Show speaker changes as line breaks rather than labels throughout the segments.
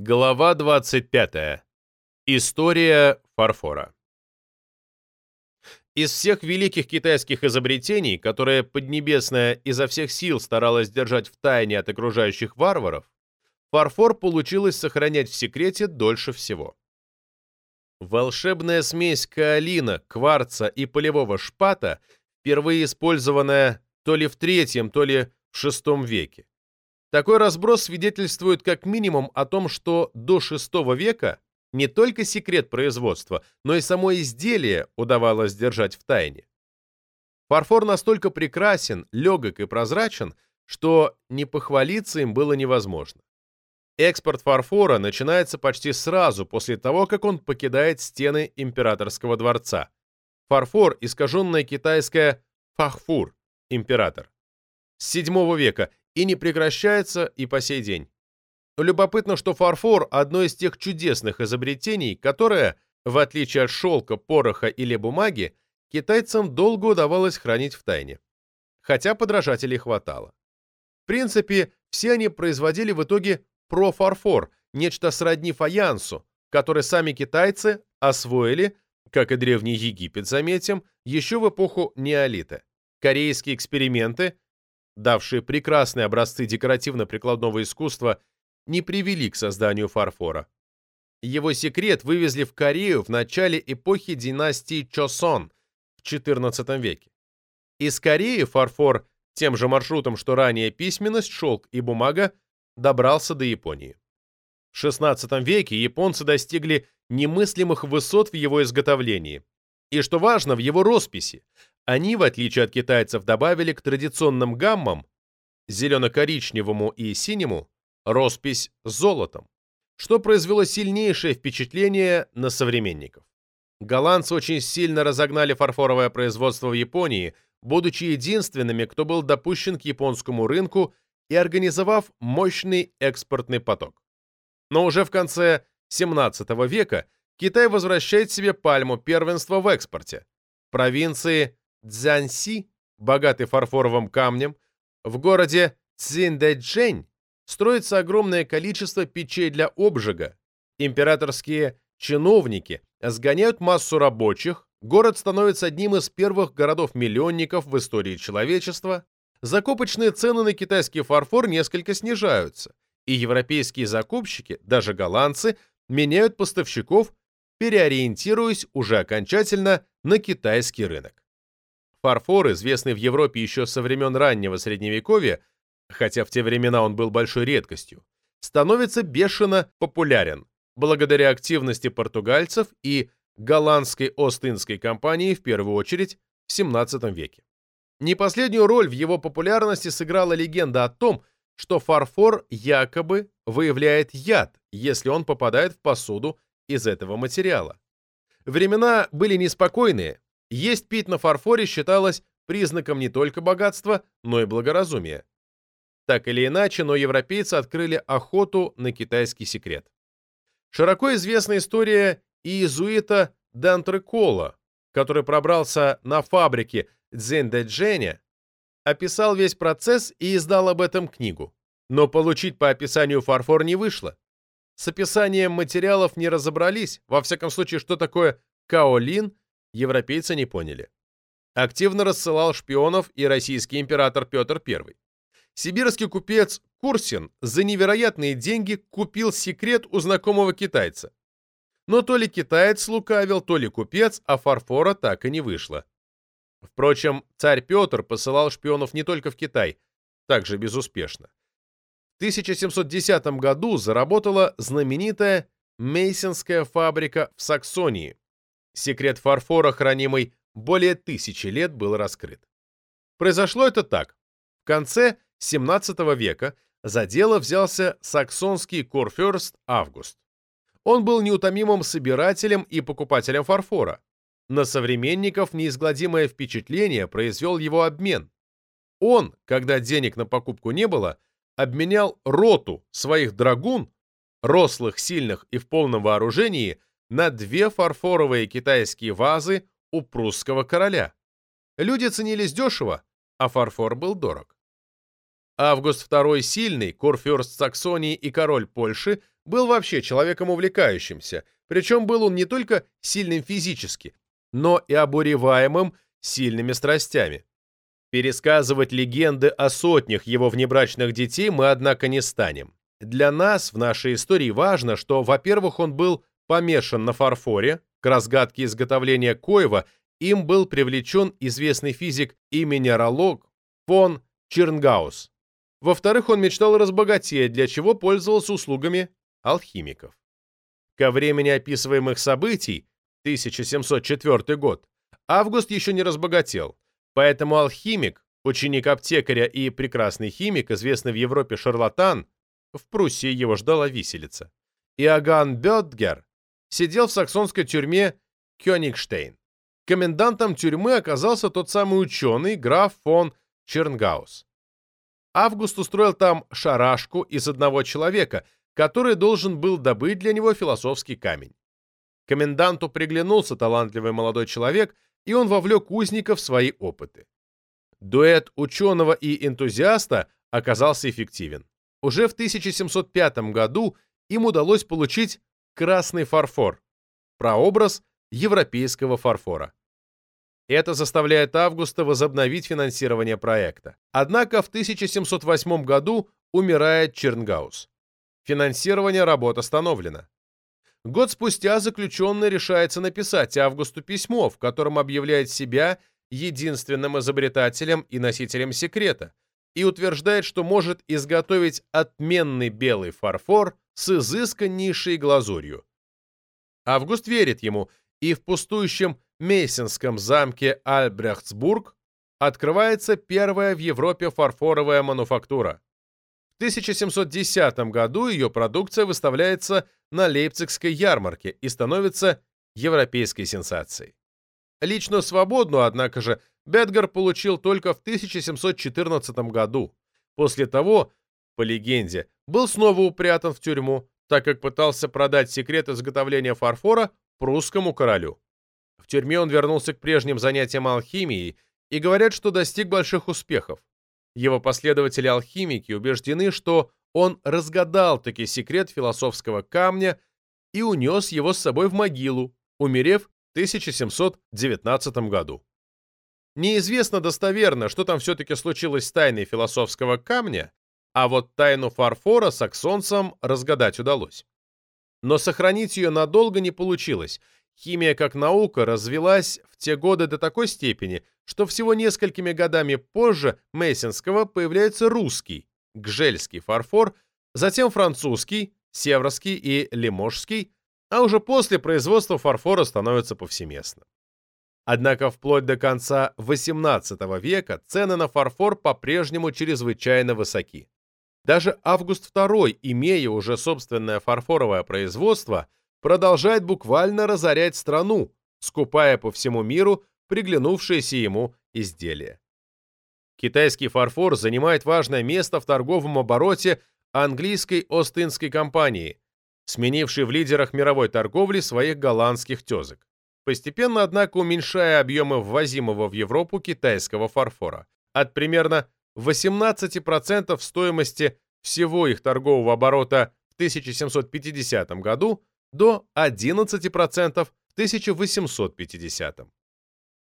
Глава 25. История фарфора. Из всех великих китайских изобретений, которые Поднебесная изо всех сил старалась держать в тайне от окружающих варваров, фарфор получилось сохранять в секрете дольше всего. Волшебная смесь каолина, кварца и полевого шпата, впервые использованная то ли в третьем, то ли в шестом веке, такой разброс свидетельствует как минимум о том, что до VI века не только секрет производства, но и само изделие удавалось держать в тайне. Фарфор настолько прекрасен, легок и прозрачен, что не похвалиться им было невозможно. Экспорт фарфора начинается почти сразу после того, как он покидает стены императорского дворца. Фарфор – искаженное китайское «фахфур» – император. С VII века и не прекращается и по сей день. Любопытно, что фарфор – одно из тех чудесных изобретений, которое, в отличие от шелка, пороха или бумаги, китайцам долго удавалось хранить в тайне. Хотя подражателей хватало. В принципе, все они производили в итоге профарфор, нечто сродни фаянсу, который сами китайцы освоили, как и Древний Египет, заметим, еще в эпоху неолита. Корейские эксперименты давшие прекрасные образцы декоративно-прикладного искусства, не привели к созданию фарфора. Его секрет вывезли в Корею в начале эпохи династии Чосон в XIV веке. Из Кореи фарфор тем же маршрутом, что ранее письменность, шелк и бумага, добрался до Японии. В XVI веке японцы достигли немыслимых высот в его изготовлении. И что важно, в его росписи. Они, в отличие от китайцев, добавили к традиционным гаммам зелено-коричневому и синему роспись золотом, что произвело сильнейшее впечатление на современников. Голландцы очень сильно разогнали фарфоровое производство в Японии, будучи единственными, кто был допущен к японскому рынку и организовав мощный экспортный поток. Но уже в конце XVII века Китай возвращает себе пальму первенства в экспорте. Провинции Цзянси, богатый фарфоровым камнем, в городе Цзиндэчжэнь строится огромное количество печей для обжига. Императорские чиновники сгоняют массу рабочих, город становится одним из первых городов-миллионников в истории человечества, закупочные цены на китайский фарфор несколько снижаются, и европейские закупщики, даже голландцы, меняют поставщиков, переориентируясь уже окончательно на китайский рынок. Фарфор, известный в Европе еще со времен раннего Средневековья, хотя в те времена он был большой редкостью, становится бешено популярен благодаря активности португальцев и голландской Ост-Индской компании в первую очередь в XVII веке. Не последнюю роль в его популярности сыграла легенда о том, что фарфор якобы выявляет яд, если он попадает в посуду из этого материала. Времена были неспокойные, есть пить на фарфоре считалось признаком не только богатства, но и благоразумия. Так или иначе, но европейцы открыли охоту на китайский секрет. Широко известна история иезуита Дантрекола, который пробрался на фабрике Цзэндэджэня, описал весь процесс и издал об этом книгу. Но получить по описанию фарфор не вышло. С описанием материалов не разобрались, во всяком случае, что такое каолин европейцы не поняли. Активно рассылал шпионов и российский император Петр I. Сибирский купец Курсин за невероятные деньги купил секрет у знакомого китайца. Но то ли китаец лукавил, то ли купец, а фарфора так и не вышло. Впрочем, царь Петр посылал шпионов не только в Китай, также безуспешно. В 1710 году заработала знаменитая Мейсенская фабрика в Саксонии, Секрет фарфора, хранимый более тысячи лет, был раскрыт. Произошло это так. В конце 17 века за дело взялся саксонский курфюрст Август. Он был неутомимым собирателем и покупателем фарфора. На современников неизгладимое впечатление произвел его обмен. Он, когда денег на покупку не было, обменял роту своих драгун, рослых, сильных и в полном вооружении, на две фарфоровые китайские вазы у прусского короля. Люди ценились дешево, а фарфор был дорог. Август II Сильный, курфюрст Саксонии и король Польши, был вообще человеком увлекающимся, причем был он не только сильным физически, но и обуреваемым сильными страстями. Пересказывать легенды о сотнях его внебрачных детей мы, однако, не станем. Для нас в нашей истории важно, что, во-первых, он был помешан на фарфоре, к разгадке изготовления коева им был привлечен известный физик и минералог фон Чернгаус. Во-вторых, он мечтал разбогатеть, для чего пользовался услугами алхимиков. Ко времени описываемых событий, 1704 год, Август еще не разбогател, поэтому алхимик, ученик аптекаря и прекрасный химик, известный в Европе шарлатан, в Пруссии его ждала виселица, Иоганн Бетгер сидел в саксонской тюрьме Кёнигштейн. Комендантом тюрьмы оказался тот самый ученый, граф фон Чернгаус. Август устроил там шарашку из одного человека, который должен был добыть для него философский камень. Коменданту приглянулся талантливый молодой человек, и он вовлек узника в свои опыты. Дуэт ученого и энтузиаста оказался эффективен. Уже в 1705 году им удалось получить красный фарфор, прообраз европейского фарфора. Это заставляет Августа возобновить финансирование проекта. Однако в 1708 году умирает Чернгаус. Финансирование работ остановлено. Год спустя заключенный решается написать Августу письмо, в котором объявляет себя единственным изобретателем и носителем секрета, и утверждает, что может изготовить отменный белый фарфор с изысканнейшей глазурью. Август верит ему, и в пустующем Мейсенском замке Альбрехтсбург открывается первая в Европе фарфоровая мануфактура. В 1710 году ее продукция выставляется на Лейпцигской ярмарке и становится европейской сенсацией. Личную свободу, однако же, Бедгар получил только в 1714 году. После того, по легенде, был снова упрятан в тюрьму, так как пытался продать секрет изготовления фарфора прусскому королю. В тюрьме он вернулся к прежним занятиям алхимией и говорят, что достиг больших успехов. Его последователи-алхимики убеждены, что он разгадал таки секрет философского камня и унес его с собой в могилу, умерев в 1719 году. Неизвестно достоверно, что там все-таки случилось с тайной философского камня, а вот тайну фарфора саксонцам разгадать удалось. Но сохранить ее надолго не получилось – Химия как наука развилась в те годы до такой степени, что всего несколькими годами позже Мейсинского появляется русский, гжельский фарфор, затем французский, северский и лиможский, а уже после производства фарфора становится повсеместным. Однако вплоть до конца XVIII века цены на фарфор по-прежнему чрезвычайно высоки. Даже Август II, имея уже собственное фарфоровое производство, продолжает буквально разорять страну, скупая по всему миру приглянувшиеся ему изделия. Китайский фарфор занимает важное место в торговом обороте английской Остинской компании, сменившей в лидерах мировой торговли своих голландских тезок, постепенно, однако, уменьшая объемы ввозимого в Европу китайского фарфора от примерно 18% стоимости всего их торгового оборота в 1750 году до 11% в 1850.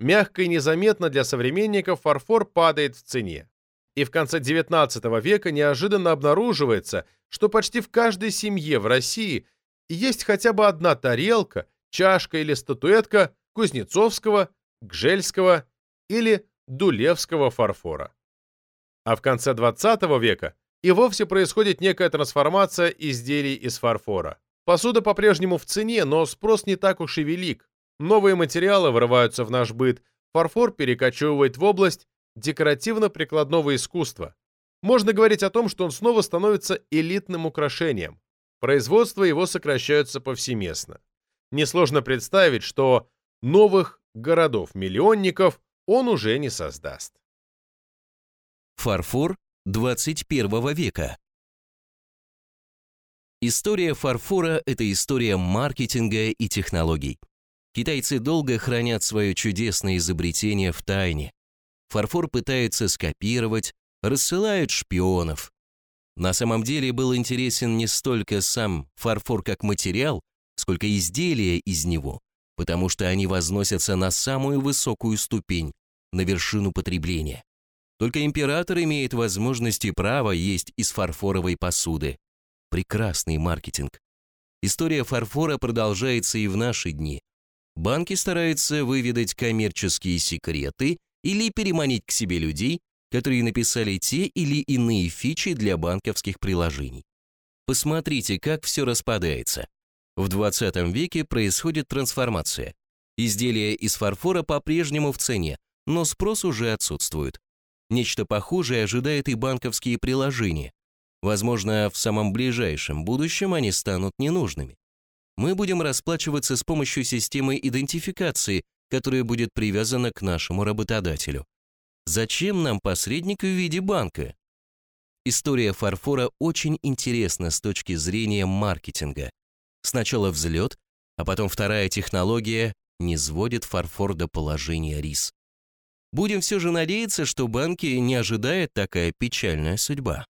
Мягко и незаметно для современников фарфор падает в цене. И в конце XIX века неожиданно обнаруживается, что почти в каждой семье в России есть хотя бы одна тарелка, чашка или статуэтка кузнецовского, гжельского или дулевского фарфора. А в конце XX века и вовсе происходит некая трансформация изделий из фарфора. Посуда по-прежнему в цене, но спрос не так уж и велик. Новые материалы вырываются в наш быт, фарфор перекочевывает в область декоративно-прикладного искусства. Можно говорить о том, что он снова становится элитным украшением. Производство его сокращаются повсеместно. Несложно представить, что новых городов-миллионников он уже не создаст.
Фарфор 21 века. История фарфора – это история маркетинга и технологий. Китайцы долго хранят свое чудесное изобретение в тайне. Фарфор пытаются скопировать, рассылают шпионов. На самом деле был интересен не столько сам фарфор как материал, сколько изделия из него, потому что они возносятся на самую высокую ступень, на вершину потребления. Только император имеет возможность и право есть из фарфоровой посуды. Прекрасный маркетинг. История фарфора продолжается и в наши дни. Банки стараются выведать коммерческие секреты или переманить к себе людей, которые написали те или иные фичи для банковских приложений. Посмотрите, как все распадается. В 20 веке происходит трансформация. Изделия из фарфора по-прежнему в цене, но спрос уже отсутствует. Нечто похожее ожидает и банковские приложения. Возможно, в самом ближайшем будущем они станут ненужными. Мы будем расплачиваться с помощью системы идентификации, которая будет привязана к нашему работодателю. Зачем нам посредник в виде банка? История фарфора очень интересна с точки зрения маркетинга. Сначала взлет, а потом вторая технология не сводит фарфор до положения рис. Будем все же надеяться, что банки не ожидает такая печальная судьба.